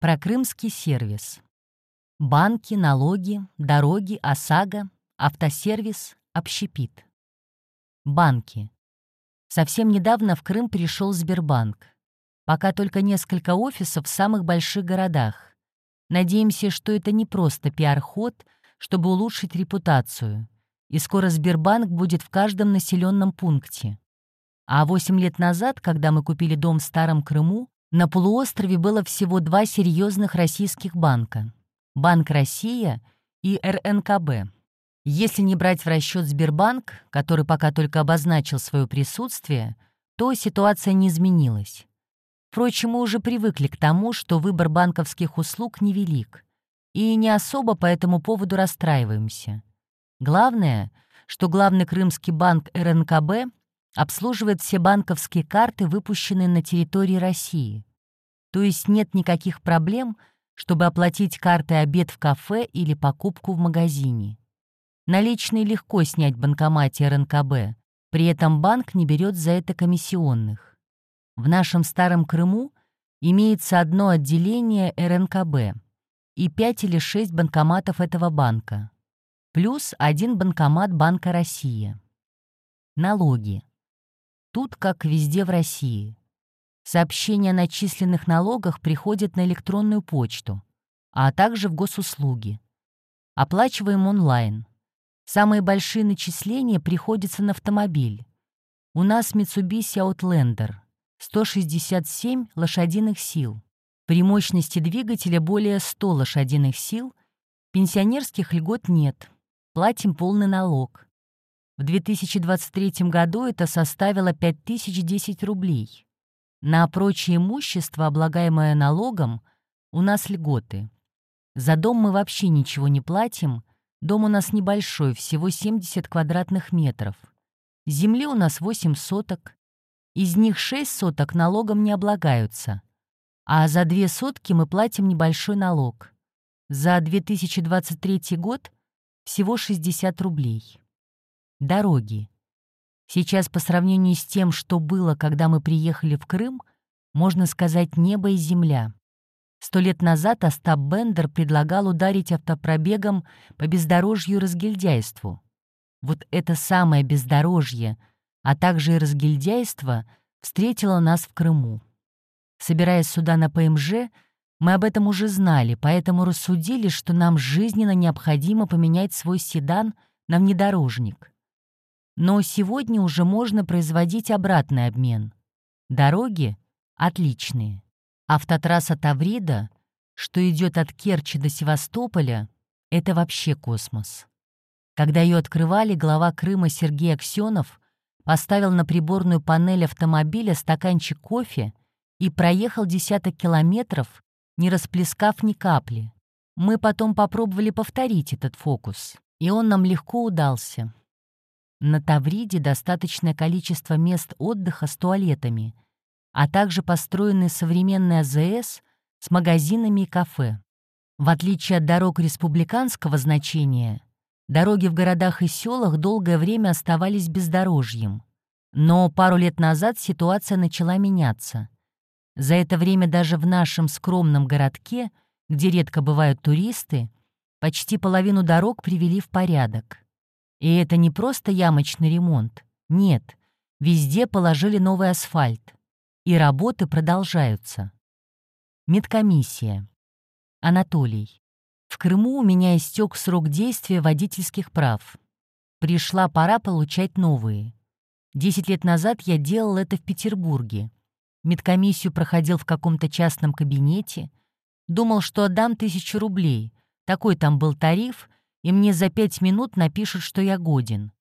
Про крымский сервис. Банки, налоги, дороги, ОСАГО, автосервис, общепит. Банки. Совсем недавно в Крым пришел Сбербанк. Пока только несколько офисов в самых больших городах. Надеемся, что это не просто пиар-ход, чтобы улучшить репутацию. И скоро Сбербанк будет в каждом населенном пункте. А 8 лет назад, когда мы купили дом в Старом Крыму, на полуострове было всего два серьезных российских банка — Банк Россия и РНКБ. Если не брать в расчет Сбербанк, который пока только обозначил свое присутствие, то ситуация не изменилась. Впрочем, мы уже привыкли к тому, что выбор банковских услуг невелик, и не особо по этому поводу расстраиваемся. Главное, что главный крымский банк РНКБ обслуживает все банковские карты, выпущенные на территории России. То есть нет никаких проблем, чтобы оплатить картой обед в кафе или покупку в магазине. Наличные легко снять в банкомате РНКБ, при этом банк не берет за это комиссионных. В нашем Старом Крыму имеется одно отделение РНКБ и пять или шесть банкоматов этого банка, плюс один банкомат Банка России. Налоги. Тут, как везде в России. Сообщения о начисленных налогах приходят на электронную почту, а также в госуслуги. Оплачиваем онлайн. Самые большие начисления приходятся на автомобиль. У нас Mitsubishi Outlander 167 лошадиных сил. При мощности двигателя более 100 лошадиных сил. Пенсионерских льгот нет. Платим полный налог. В 2023 году это составило 5010 рублей. На прочее имущество, облагаемое налогом, у нас льготы. За дом мы вообще ничего не платим, дом у нас небольшой, всего 70 квадратных метров. Земли у нас 8 соток, из них 6 соток налогом не облагаются, а за 2 сотки мы платим небольшой налог. За 2023 год всего 60 рублей. Дороги. Сейчас по сравнению с тем, что было, когда мы приехали в Крым, можно сказать небо и земля. Сто лет назад Остап Бендер предлагал ударить автопробегом по бездорожью разгильдяйству. Вот это самое бездорожье, а также и разгильдяйство встретило нас в Крыму. Собираясь сюда на ПМЖ, мы об этом уже знали, поэтому рассудили, что нам жизненно необходимо поменять свой седан на внедорожник. Но сегодня уже можно производить обратный обмен. Дороги отличные. Автотрасса Таврида, что идет от Керчи до Севастополя, это вообще космос. Когда ее открывали, глава Крыма Сергей Аксенов поставил на приборную панель автомобиля стаканчик кофе и проехал десяток километров, не расплескав ни капли. Мы потом попробовали повторить этот фокус, и он нам легко удался. На Тавриде достаточное количество мест отдыха с туалетами, а также построены современные АЗС с магазинами и кафе. В отличие от дорог республиканского значения, дороги в городах и селах долгое время оставались бездорожьем. Но пару лет назад ситуация начала меняться. За это время даже в нашем скромном городке, где редко бывают туристы, почти половину дорог привели в порядок. И это не просто ямочный ремонт. Нет, везде положили новый асфальт. И работы продолжаются. Медкомиссия. Анатолий. В Крыму у меня истек срок действия водительских прав. Пришла пора получать новые. Десять лет назад я делал это в Петербурге. Медкомиссию проходил в каком-то частном кабинете. Думал, что отдам тысячу рублей. Такой там был тариф, и мне за пять минут напишут, что я годен.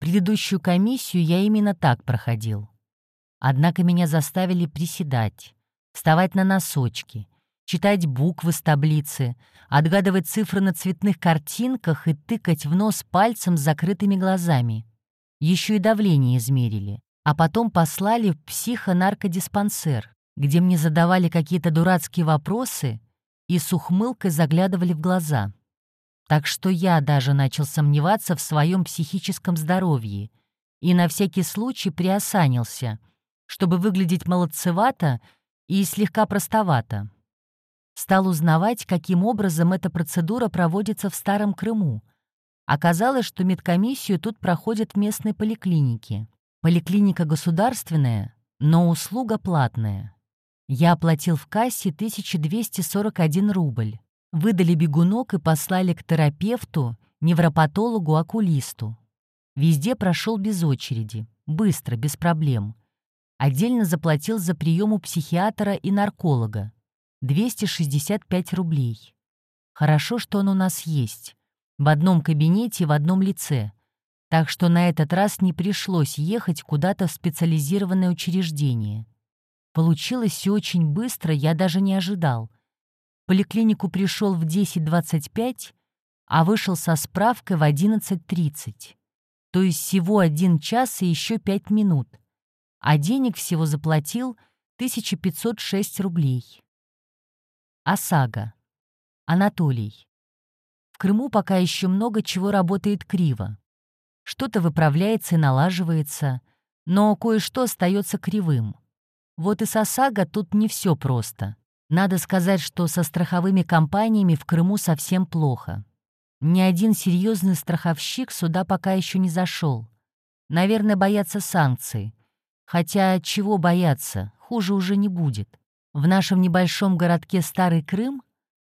Предыдущую комиссию я именно так проходил. Однако меня заставили приседать, вставать на носочки, читать буквы с таблицы, отгадывать цифры на цветных картинках и тыкать в нос пальцем с закрытыми глазами. Еще и давление измерили, а потом послали в психонаркодиспансер, где мне задавали какие-то дурацкие вопросы и с ухмылкой заглядывали в глаза. Так что я даже начал сомневаться в своем психическом здоровье и на всякий случай приосанился, чтобы выглядеть молодцевато и слегка простовато. Стал узнавать, каким образом эта процедура проводится в Старом Крыму. Оказалось, что медкомиссию тут проходят в местной поликлинике. Поликлиника государственная, но услуга платная. Я оплатил в кассе 1241 рубль. Выдали бегунок и послали к терапевту, невропатологу, окулисту. Везде прошел без очереди, быстро, без проблем. Отдельно заплатил за прием у психиатра и нарколога. 265 рублей. Хорошо, что он у нас есть. В одном кабинете, в одном лице. Так что на этот раз не пришлось ехать куда-то в специализированное учреждение. Получилось все очень быстро, я даже не ожидал. Поликлинику пришел в 10.25, а вышел со справкой в 11.30. То есть всего один час и еще пять минут. А денег всего заплатил 1506 рублей. ОСАГО. Анатолий. В Крыму пока еще много чего работает криво. Что-то выправляется и налаживается, но кое-что остается кривым. Вот и с ОСАГО тут не все просто. Надо сказать, что со страховыми компаниями в Крыму совсем плохо. Ни один серьезный страховщик сюда пока еще не зашел. Наверное, боятся санкций. Хотя чего бояться, хуже уже не будет. В нашем небольшом городке Старый Крым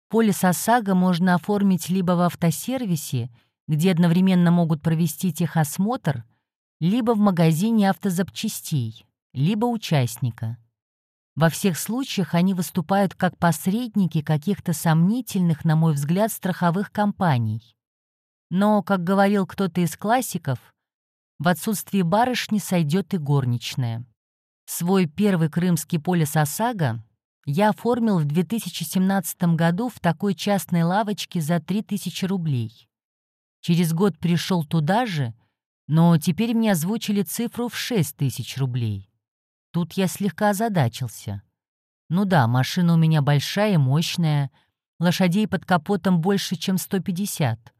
полис ОСАГО можно оформить либо в автосервисе, где одновременно могут провести техосмотр, либо в магазине автозапчастей, либо участника. Во всех случаях они выступают как посредники каких-то сомнительных, на мой взгляд, страховых компаний. Но, как говорил кто-то из классиков, в отсутствие барышни сойдет и горничная. Свой первый крымский полис ОСАГО я оформил в 2017 году в такой частной лавочке за 3000 рублей. Через год пришел туда же, но теперь мне озвучили цифру в 6000 рублей. Тут я слегка озадачился. Ну да, машина у меня большая и мощная, лошадей под капотом больше, чем 150.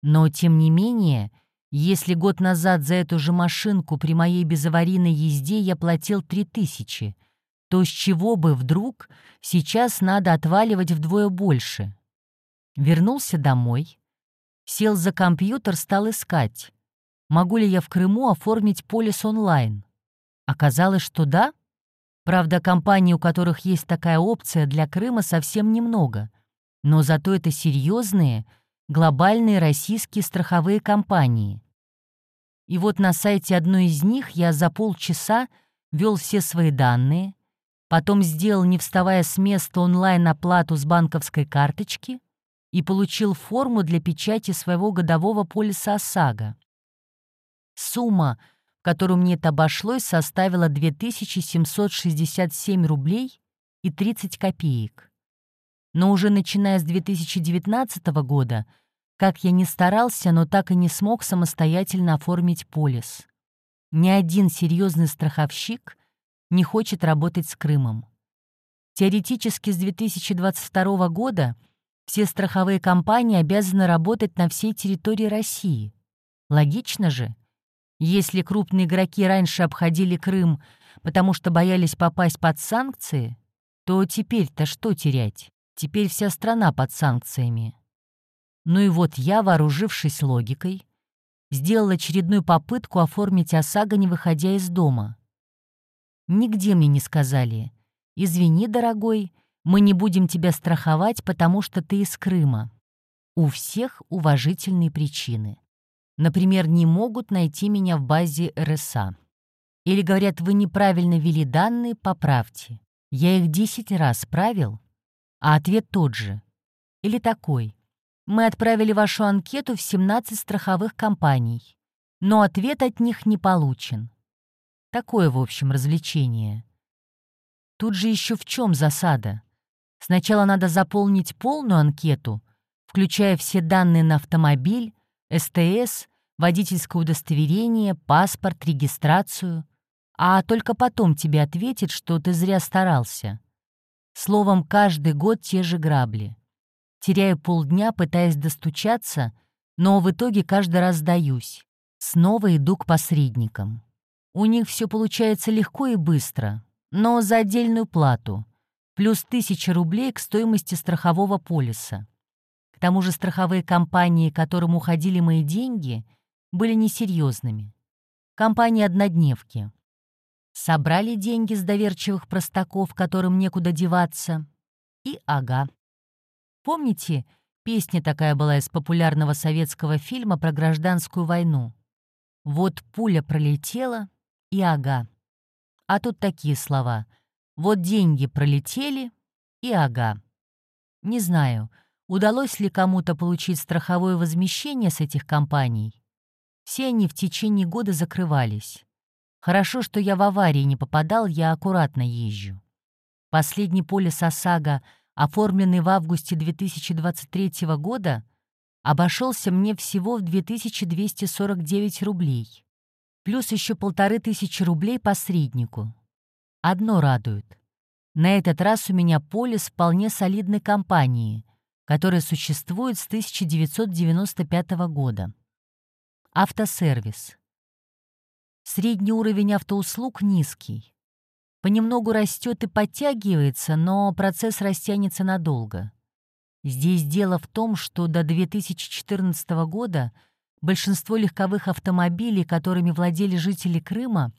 Но, тем не менее, если год назад за эту же машинку при моей безаварийной езде я платил 3000, то с чего бы вдруг сейчас надо отваливать вдвое больше? Вернулся домой, сел за компьютер, стал искать, могу ли я в Крыму оформить полис онлайн. Оказалось, что да. Правда, компаний, у которых есть такая опция, для Крыма совсем немного. Но зато это серьезные, глобальные российские страховые компании. И вот на сайте одной из них я за полчаса ввел все свои данные, потом сделал, не вставая с места, онлайн-оплату с банковской карточки и получил форму для печати своего годового полиса ОСАГО. Сумма, которую мне это обошлось, составила 2767 рублей и 30 копеек. Но уже начиная с 2019 года, как я не старался, но так и не смог самостоятельно оформить полис. Ни один серьезный страховщик не хочет работать с Крымом. Теоретически с 2022 года все страховые компании обязаны работать на всей территории России. Логично же? Если крупные игроки раньше обходили Крым, потому что боялись попасть под санкции, то теперь-то что терять? Теперь вся страна под санкциями. Ну и вот я, вооружившись логикой, сделал очередную попытку оформить ОСАГО, не выходя из дома. Нигде мне не сказали «Извини, дорогой, мы не будем тебя страховать, потому что ты из Крыма». У всех уважительные причины. Например, не могут найти меня в базе РСА. Или говорят, вы неправильно ввели данные, поправьте. Я их 10 раз правил, а ответ тот же. Или такой. Мы отправили вашу анкету в 17 страховых компаний, но ответ от них не получен. Такое, в общем, развлечение. Тут же еще в чем засада? Сначала надо заполнить полную анкету, включая все данные на автомобиль, СТС, водительское удостоверение, паспорт, регистрацию, а только потом тебе ответит, что ты зря старался. Словом, каждый год те же грабли. Теряю полдня, пытаясь достучаться, но в итоге каждый раз сдаюсь. Снова иду к посредникам. У них все получается легко и быстро, но за отдельную плату. плюс 1000 рублей к стоимости страхового полиса. Тому же страховые компании, которым уходили мои деньги, были несерьезными. Компании-однодневки. Собрали деньги с доверчивых простаков, которым некуда деваться, и ага. Помните, песня такая была из популярного советского фильма про гражданскую войну? Вот пуля пролетела, и ага. А тут такие слова. Вот деньги пролетели, и ага. Не знаю, удалось ли кому-то получить страховое возмещение с этих компаний. Все они в течение года закрывались. Хорошо, что я в аварии не попадал, я аккуратно езжу. Последний полис ОСАГО, оформленный в августе 2023 года, обошелся мне всего в 2249 рублей, плюс еще полторы тысячи рублей посреднику. Одно радует. На этот раз у меня полис вполне солидной компании, которая существует с 1995 года. Автосервис. Средний уровень автоуслуг низкий. Понемногу растет и подтягивается, но процесс растянется надолго. Здесь дело в том, что до 2014 года большинство легковых автомобилей, которыми владели жители Крыма,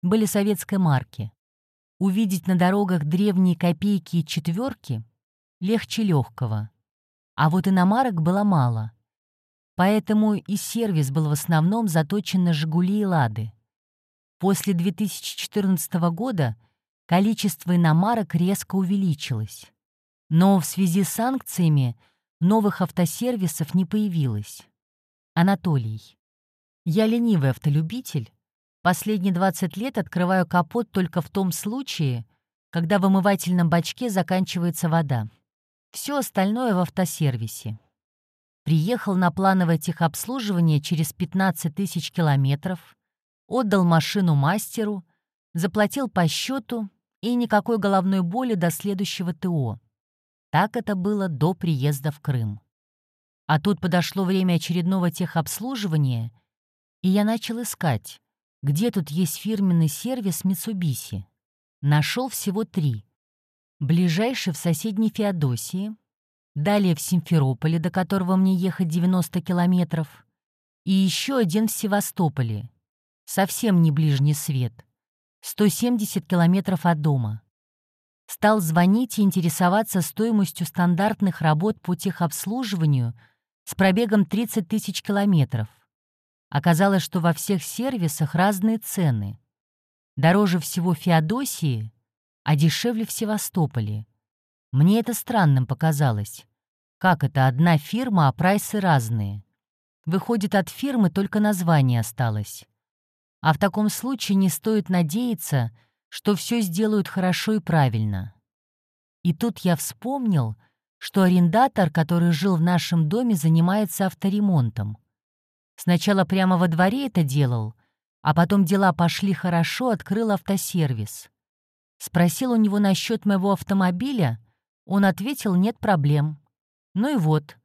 были советской марки. Увидеть на дорогах древние копейки и четверки легче легкого. А вот иномарок было мало. Поэтому и сервис был в основном заточен на «Жигули» и «Лады». После 2014 года количество иномарок резко увеличилось. Но в связи с санкциями новых автосервисов не появилось. Анатолий. Я ленивый автолюбитель. Последние 20 лет открываю капот только в том случае, когда в омывательном бачке заканчивается вода. Все остальное в автосервисе. Приехал на плановое техобслуживание через 15 тысяч километров, отдал машину мастеру, заплатил по счету и никакой головной боли до следующего ТО. Так это было до приезда в Крым. А тут подошло время очередного техобслуживания, и я начал искать, где тут есть фирменный сервис Mitsubishi. Нашел всего три. Ближайший в соседней Феодосии, далее в Симферополе, до которого мне ехать 90 километров, и еще один в Севастополе, совсем не ближний свет, 170 километров от дома. Стал звонить и интересоваться стоимостью стандартных работ по техобслуживанию с пробегом 30 тысяч километров. Оказалось, что во всех сервисах разные цены. Дороже всего Феодосии, а дешевле в Севастополе. Мне это странным показалось. Как это одна фирма, а прайсы разные? Выходит, от фирмы только название осталось. А в таком случае не стоит надеяться, что все сделают хорошо и правильно. И тут я вспомнил, что арендатор, который жил в нашем доме, занимается авторемонтом. Сначала прямо во дворе это делал, а потом дела пошли хорошо, открыл автосервис. Спросил у него насчет моего автомобиля, он ответил «нет проблем». Ну и вот,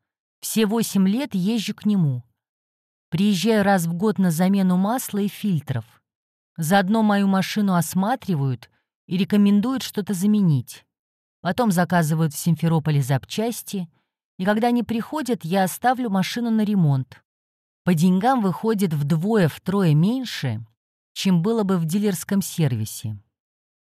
все восемь лет езжу к нему. Приезжаю раз в год на замену масла и фильтров. Заодно мою машину осматривают и рекомендуют что-то заменить. Потом заказывают в Симферополе запчасти, и когда они приходят, я оставлю машину на ремонт. По деньгам выходит вдвое-втрое меньше, чем было бы в дилерском сервисе.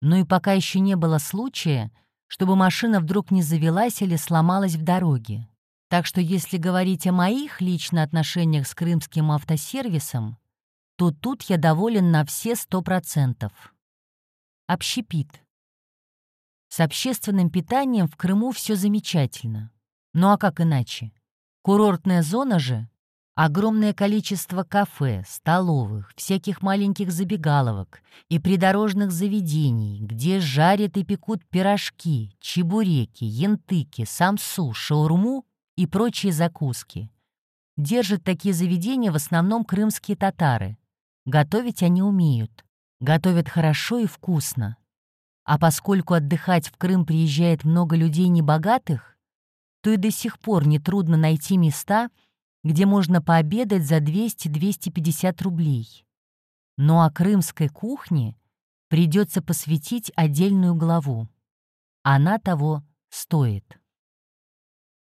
Но и пока еще не было случая, чтобы машина вдруг не завелась или сломалась в дороге. Так что если говорить о моих лично отношениях с крымским автосервисом, то тут я доволен на все сто процентов. Общепит. С общественным питанием в Крыму все замечательно. Ну а как иначе? Курортная зона же — огромное количество кафе, столовых, всяких маленьких забегаловок и придорожных заведений, где жарят и пекут пирожки, чебуреки, янтыки, самсу, шаурму и прочие закуски. Держат такие заведения в основном крымские татары. Готовить они умеют. Готовят хорошо и вкусно. А поскольку отдыхать в Крым приезжает много людей небогатых, то и до сих пор нетрудно найти места, где можно пообедать за 200-250 рублей. Но о крымской кухне придется посвятить отдельную главу. Она того стоит.